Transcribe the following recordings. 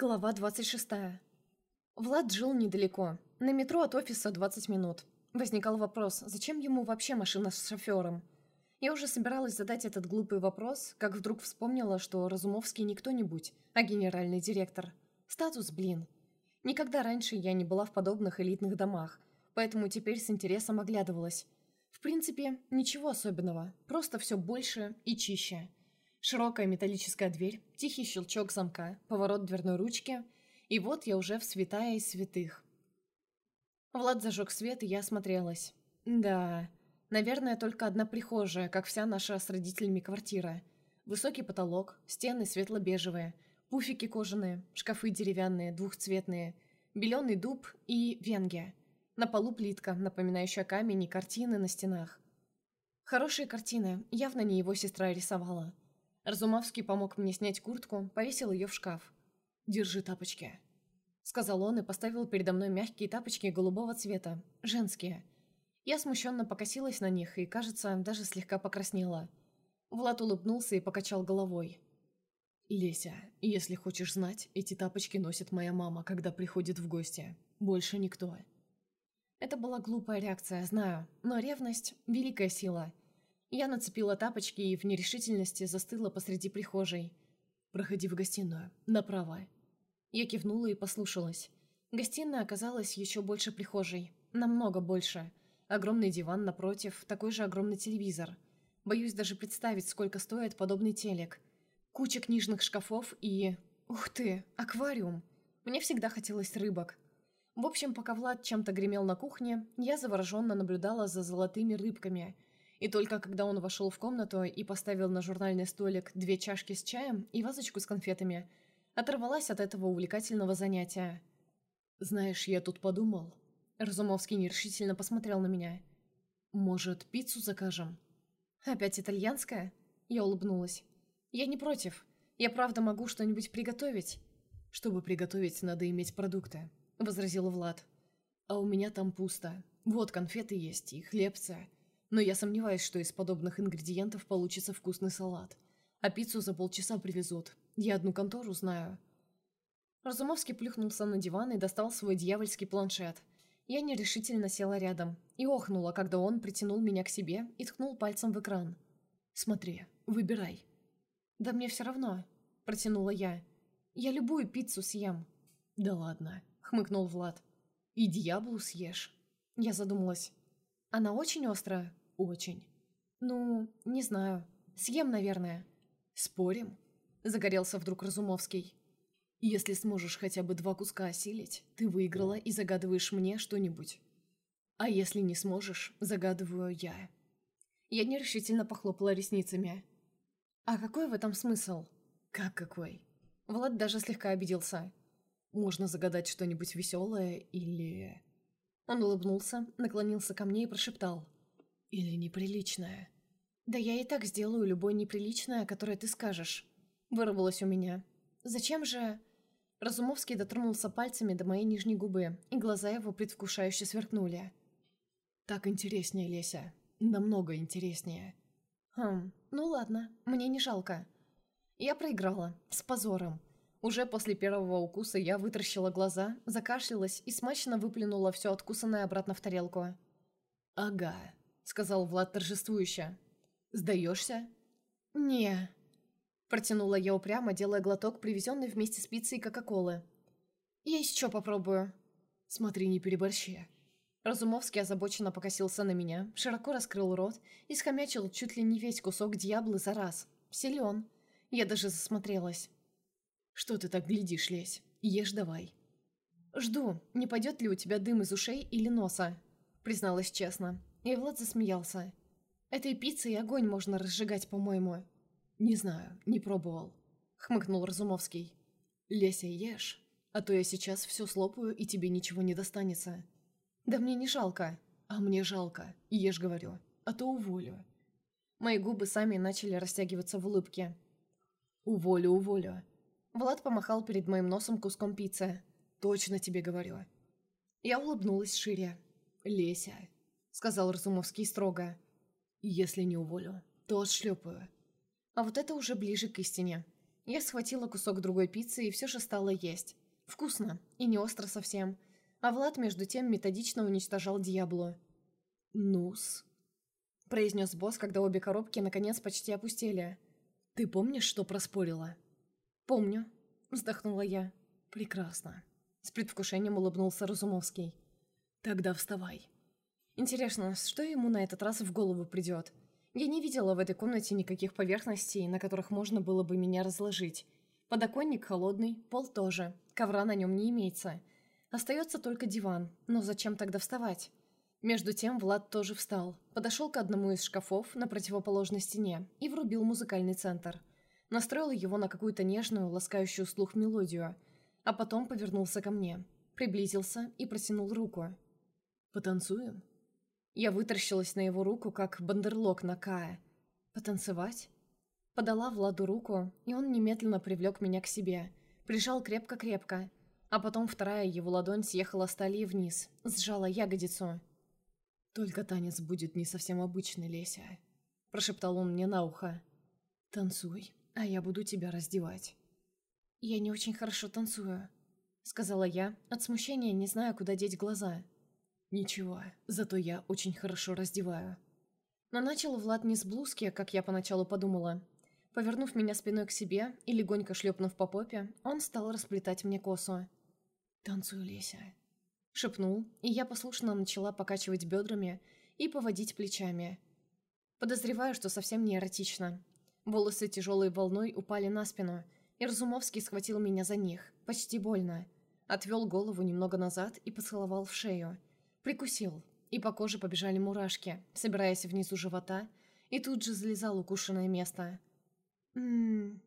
Глава 26. Влад жил недалеко. На метро от офиса 20 минут. Возникал вопрос, зачем ему вообще машина с шофером? Я уже собиралась задать этот глупый вопрос, как вдруг вспомнила, что Разумовский не кто-нибудь, а генеральный директор. Статус, блин. Никогда раньше я не была в подобных элитных домах, поэтому теперь с интересом оглядывалась. В принципе, ничего особенного, просто все больше и чище. Широкая металлическая дверь, тихий щелчок замка, поворот дверной ручки, и вот я уже в святая из святых. Влад зажег свет, и я осмотрелась. Да, наверное, только одна прихожая, как вся наша с родителями квартира. Высокий потолок, стены светло-бежевые, пуфики кожаные, шкафы деревянные, двухцветные, беленый дуб и венгия. На полу плитка, напоминающая камень и картины на стенах. Хорошие картины, явно не его сестра рисовала. Разумовский помог мне снять куртку, повесил ее в шкаф. «Держи тапочки», — сказал он и поставил передо мной мягкие тапочки голубого цвета, женские. Я смущенно покосилась на них и, кажется, даже слегка покраснела. Влад улыбнулся и покачал головой. «Леся, если хочешь знать, эти тапочки носит моя мама, когда приходит в гости. Больше никто». Это была глупая реакция, знаю, но ревность – великая сила. Я нацепила тапочки и в нерешительности застыла посреди прихожей. «Проходи в гостиную. Направо». Я кивнула и послушалась. Гостиная оказалась еще больше прихожей. Намного больше. Огромный диван напротив, такой же огромный телевизор. Боюсь даже представить, сколько стоит подобный телек. Куча книжных шкафов и... Ух ты, аквариум. Мне всегда хотелось рыбок. В общем, пока Влад чем-то гремел на кухне, я завороженно наблюдала за золотыми рыбками – и только когда он вошел в комнату и поставил на журнальный столик две чашки с чаем и вазочку с конфетами, оторвалась от этого увлекательного занятия. «Знаешь, я тут подумал...» Разумовский нерешительно посмотрел на меня. «Может, пиццу закажем?» «Опять итальянская?» Я улыбнулась. «Я не против. Я правда могу что-нибудь приготовить». «Чтобы приготовить, надо иметь продукты», — возразил Влад. «А у меня там пусто. Вот конфеты есть и хлебцы но я сомневаюсь, что из подобных ингредиентов получится вкусный салат. А пиццу за полчаса привезут. Я одну контору знаю». Разумовский плюхнулся на диван и достал свой дьявольский планшет. Я нерешительно села рядом и охнула, когда он притянул меня к себе и ткнул пальцем в экран. «Смотри, выбирай». «Да мне все равно», — протянула я. «Я любую пиццу съем». «Да ладно», — хмыкнул Влад. «И дьяволу съешь». Я задумалась. «Она очень острая?» «Очень». «Ну, не знаю. Съем, наверное». «Спорим?» – загорелся вдруг Разумовский. «Если сможешь хотя бы два куска осилить, ты выиграла и загадываешь мне что-нибудь. А если не сможешь, загадываю я». Я нерешительно похлопала ресницами. «А какой в этом смысл?» «Как какой?» Влад даже слегка обиделся. «Можно загадать что-нибудь веселое или...» Он улыбнулся, наклонился ко мне и прошептал. Или неприличное. Да я и так сделаю любое неприличное, которое ты скажешь. Вырвалось у меня. Зачем же... Разумовский дотронулся пальцами до моей нижней губы, и глаза его предвкушающе сверкнули. «Так интереснее, Леся. Намного интереснее». «Хм, ну ладно, мне не жалко». Я проиграла. С позором. Уже после первого укуса я вытращила глаза, закашлялась и смачно выплюнула все откусанное обратно в тарелку. «Ага», сказал Влад торжествующе. «Сдаешься?» «Не», – протянула я упрямо, делая глоток, привезенный вместе с пиццей кока-колы. «Я еще попробую». «Смотри, не переборщи». Разумовский озабоченно покосился на меня, широко раскрыл рот и схомячил чуть ли не весь кусок дьяблы за раз. Силен. Я даже засмотрелась. «Что ты так глядишь, Лесь? Ешь давай». «Жду, не пойдет ли у тебя дым из ушей или носа», призналась честно. И Влад засмеялся. «Этой пиццей огонь можно разжигать, по-моему». «Не знаю, не пробовал», — хмыкнул Разумовский. «Леся, ешь, а то я сейчас все слопаю, и тебе ничего не достанется». «Да мне не жалко». «А мне жалко, ешь, говорю, а то уволю». Мои губы сами начали растягиваться в улыбке. «Уволю, уволю». Влад помахал перед моим носом куском пиццы. «Точно тебе говорю». Я улыбнулась шире. «Леся, — сказал Разумовский строго. «Если не уволю, то отшлепаю». А вот это уже ближе к истине. Я схватила кусок другой пиццы и все же стала есть. Вкусно и не остро совсем. А Влад между тем методично уничтожал Диабло. «Ну-с», — произнес босс, когда обе коробки наконец почти опустели. «Ты помнишь, что проспорила?» «Помню», — вздохнула я. «Прекрасно». С предвкушением улыбнулся Разумовский. «Тогда вставай». Интересно, что ему на этот раз в голову придет? Я не видела в этой комнате никаких поверхностей, на которых можно было бы меня разложить. Подоконник холодный, пол тоже, ковра на нем не имеется. Остается только диван, но зачем тогда вставать? Между тем Влад тоже встал, подошел к одному из шкафов на противоположной стене и врубил музыкальный центр. Настроил его на какую-то нежную, ласкающую слух мелодию, а потом повернулся ко мне, приблизился и протянул руку. «Потанцуем?» Я вытаращилась на его руку, как бандерлог на Кая. «Потанцевать?» Подала Владу руку, и он немедленно привлек меня к себе. Прижал крепко-крепко. А потом вторая его ладонь съехала с талии вниз, сжала ягодицу. «Только танец будет не совсем обычный, Леся», — прошептал он мне на ухо. «Танцуй, а я буду тебя раздевать». «Я не очень хорошо танцую», — сказала я, от смущения не зная, куда деть глаза. «Ничего, зато я очень хорошо раздеваю». Но начал Влад не с блузки, как я поначалу подумала. Повернув меня спиной к себе и легонько шлепнув по попе, он стал расплетать мне косу. «Танцуй, Леся», Шепнул, и я послушно начала покачивать бедрами и поводить плечами. Подозреваю, что совсем не эротично. Волосы тяжелой волной упали на спину, и Разумовский схватил меня за них, почти больно. Отвел голову немного назад и поцеловал в шею. Прикусил, и по коже побежали мурашки, собираясь внизу живота, и тут же залезал укушенное место. «Ммм...»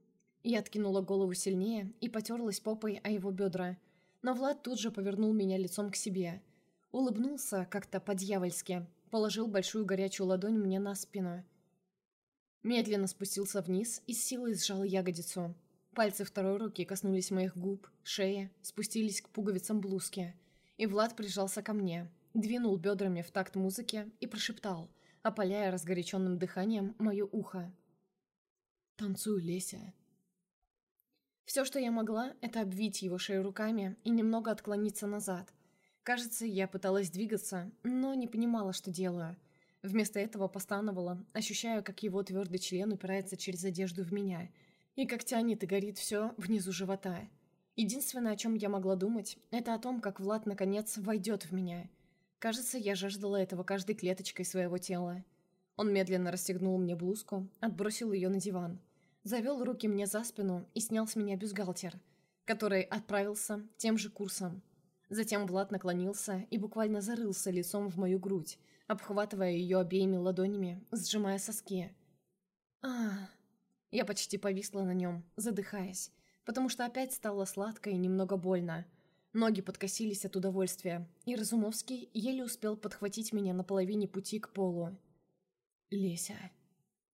Я откинула голову сильнее и потерлась попой о его бедра – но Влад тут же повернул меня лицом к себе. Улыбнулся как-то по-дьявольски, положил большую горячую ладонь мне на спину. Медленно спустился вниз и с силой сжал ягодицу. Пальцы второй руки коснулись моих губ, шеи, спустились к пуговицам блузки. И Влад прижался ко мне, двинул бедрами в такт музыки и прошептал, опаляя разгоряченным дыханием мое ухо. «Танцуй, Леся, все, что я могла, это обвить его шею руками и немного отклониться назад. Кажется, я пыталась двигаться, но не понимала, что делаю. Вместо этого постановала, ощущая, как его твердый член упирается через одежду в меня, и как тянет и горит все внизу живота. Единственное, о чем я могла думать, это о том, как Влад наконец войдет в меня. Кажется, я жаждала этого каждой клеточкой своего тела. Он медленно расстегнул мне блузку, отбросил ее на диван – завел руки мне за спину и снял с меня бюстгальтер, который отправился тем же курсом. Затем Влад наклонился и буквально зарылся лицом в мою грудь, обхватывая ее обеими ладонями, сжимая соски. а Я почти повисла на нем, задыхаясь, потому что опять стало сладко и немного больно. Ноги подкосились от удовольствия, и Разумовский еле успел подхватить меня на половине пути к полу. «Леся»,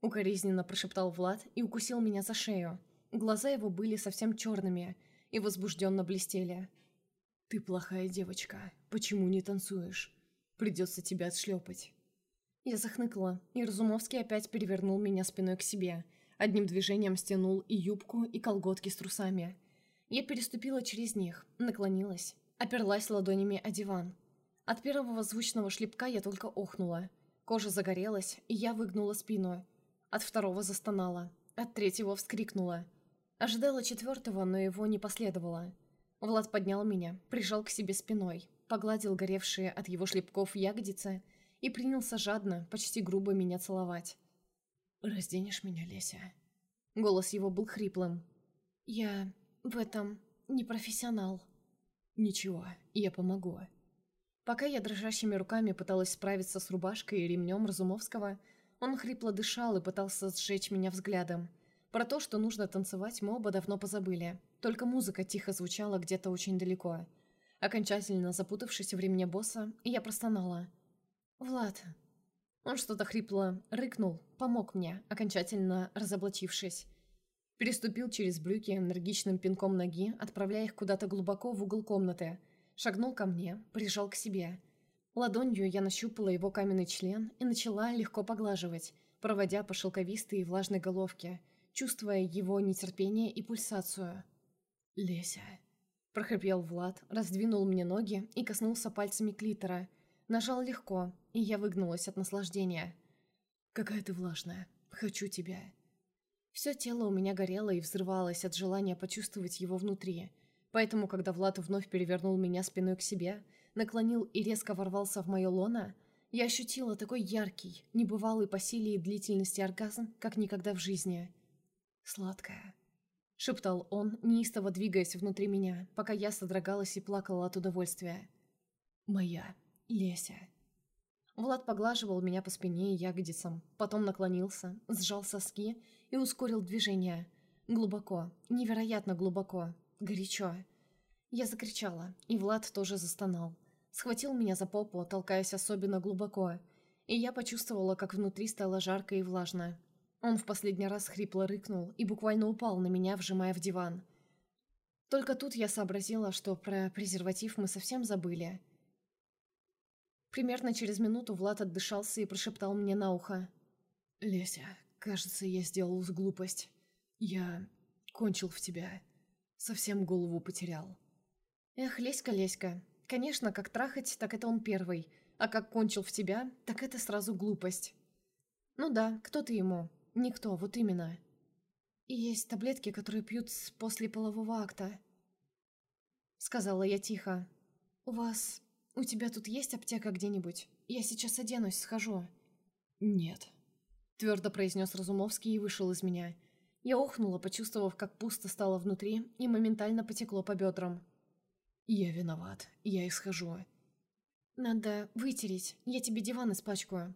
Укоризненно прошептал Влад и укусил меня за шею. Глаза его были совсем черными и возбужденно блестели. «Ты плохая девочка. Почему не танцуешь? Придется тебя отшлепать». Я захныкала, и Разумовский опять перевернул меня спиной к себе. Одним движением стянул и юбку, и колготки с трусами. Я переступила через них, наклонилась, оперлась ладонями о диван. От первого звучного шлепка я только охнула. Кожа загорелась, и я выгнула спину – от второго застонала. От третьего вскрикнула. Ожидала четвертого, но его не последовало. Влад поднял меня, прижал к себе спиной, погладил горевшие от его шлепков ягодицы и принялся жадно, почти грубо меня целовать. «Разденешь меня, Леся?» Голос его был хриплым. «Я в этом не профессионал». «Ничего, я помогу». Пока я дрожащими руками пыталась справиться с рубашкой и ремнем Разумовского, он хрипло дышал и пытался сжечь меня взглядом. Про то, что нужно танцевать, мы оба давно позабыли. Только музыка тихо звучала где-то очень далеко. Окончательно запутавшись в ремне босса, я простонала. «Влад». Он что-то хрипло рыкнул, помог мне, окончательно разоблачившись. Переступил через брюки энергичным пинком ноги, отправляя их куда-то глубоко в угол комнаты. Шагнул ко мне, прижал к себе. Ладонью я нащупала его каменный член и начала легко поглаживать, проводя по шелковистой и влажной головке, чувствуя его нетерпение и пульсацию. «Леся», — прохрипел Влад, раздвинул мне ноги и коснулся пальцами клитора. Нажал легко, и я выгнулась от наслаждения. «Какая ты влажная. Хочу тебя». Все тело у меня горело и взрывалось от желания почувствовать его внутри. Поэтому, когда Влад вновь перевернул меня спиной к себе, наклонил и резко ворвался в мое лоно, я ощутила такой яркий, небывалый по силе и длительности оргазм, как никогда в жизни. «Сладкая», — шептал он, неистово двигаясь внутри меня, пока я содрогалась и плакала от удовольствия. «Моя, Леся». Влад поглаживал меня по спине и ягодицам, потом наклонился, сжал соски и ускорил движение. Глубоко, невероятно глубоко, горячо. Я закричала, и Влад тоже застонал. Схватил меня за попу, толкаясь особенно глубоко, и я почувствовала, как внутри стало жарко и влажно. Он в последний раз хрипло рыкнул и буквально упал на меня, вжимая в диван. Только тут я сообразила, что про презерватив мы совсем забыли. Примерно через минуту Влад отдышался и прошептал мне на ухо. «Леся, кажется, я сделал глупость. Я кончил в тебя. Совсем голову потерял». «Эх, Леська, Леська, Конечно, как трахать, так это он первый, а как кончил в тебя, так это сразу глупость. Ну да, кто ты ему? Никто, вот именно. И есть таблетки, которые пьют после полового акта. Сказала я тихо. У вас... У тебя тут есть аптека где-нибудь? Я сейчас оденусь, схожу. Нет. Твердо произнес Разумовский и вышел из меня. Я охнула, почувствовав, как пусто стало внутри, и моментально потекло по бедрам. «Я виноват. Я исхожу». «Надо вытереть. Я тебе диван испачкаю».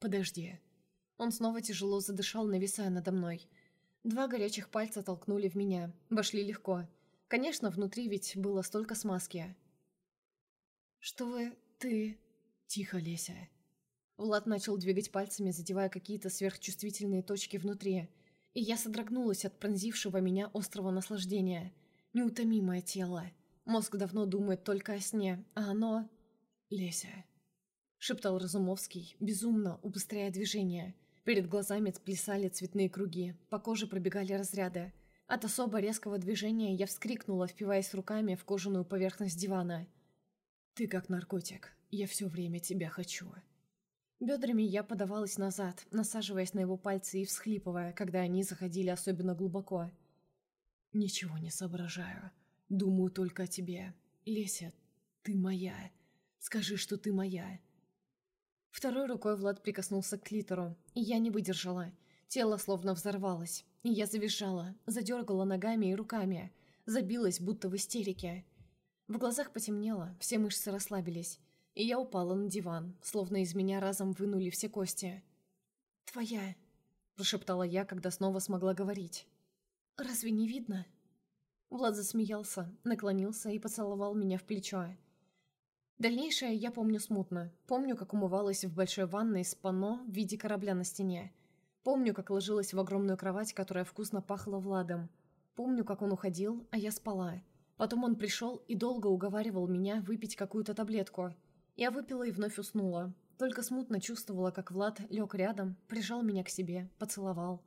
«Подожди». Он снова тяжело задышал, нависая надо мной. Два горячих пальца толкнули в меня. Вошли легко. Конечно, внутри ведь было столько смазки. «Что вы... ты...» «Тихо, Леся». Влад начал двигать пальцами, задевая какие-то сверхчувствительные точки внутри. И я содрогнулась от пронзившего меня острого наслаждения. Неутомимое тело. Мозг давно думает только о сне, а оно... «Леся», — шептал Разумовский, безумно убыстряя движение. Перед глазами плясали цветные круги, по коже пробегали разряды. От особо резкого движения я вскрикнула, впиваясь руками в кожаную поверхность дивана. «Ты как наркотик. Я все время тебя хочу». Бедрами я подавалась назад, насаживаясь на его пальцы и всхлипывая, когда они заходили особенно глубоко. «Ничего не соображаю. Думаю только о тебе. Леся, ты моя. Скажи, что ты моя. Второй рукой Влад прикоснулся к клитору, и я не выдержала. Тело словно взорвалось, и я завизжала, задергала ногами и руками, забилась, будто в истерике. В глазах потемнело, все мышцы расслабились, и я упала на диван, словно из меня разом вынули все кости. «Твоя», – прошептала я, когда снова смогла говорить. «Разве не видно?» Влад засмеялся, наклонился и поцеловал меня в плечо. Дальнейшее я помню смутно. Помню, как умывалась в большой ванной с панно в виде корабля на стене. Помню, как ложилась в огромную кровать, которая вкусно пахла Владом. Помню, как он уходил, а я спала. Потом он пришел и долго уговаривал меня выпить какую-то таблетку. Я выпила и вновь уснула. Только смутно чувствовала, как Влад лег рядом, прижал меня к себе, поцеловал.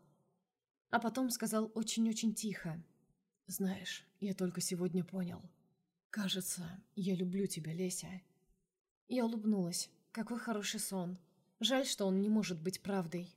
А потом сказал очень-очень тихо, знаешь, я только сегодня понял. Кажется, я люблю тебя, Леся. Я улыбнулась. Какой хороший сон. Жаль, что он не может быть правдой.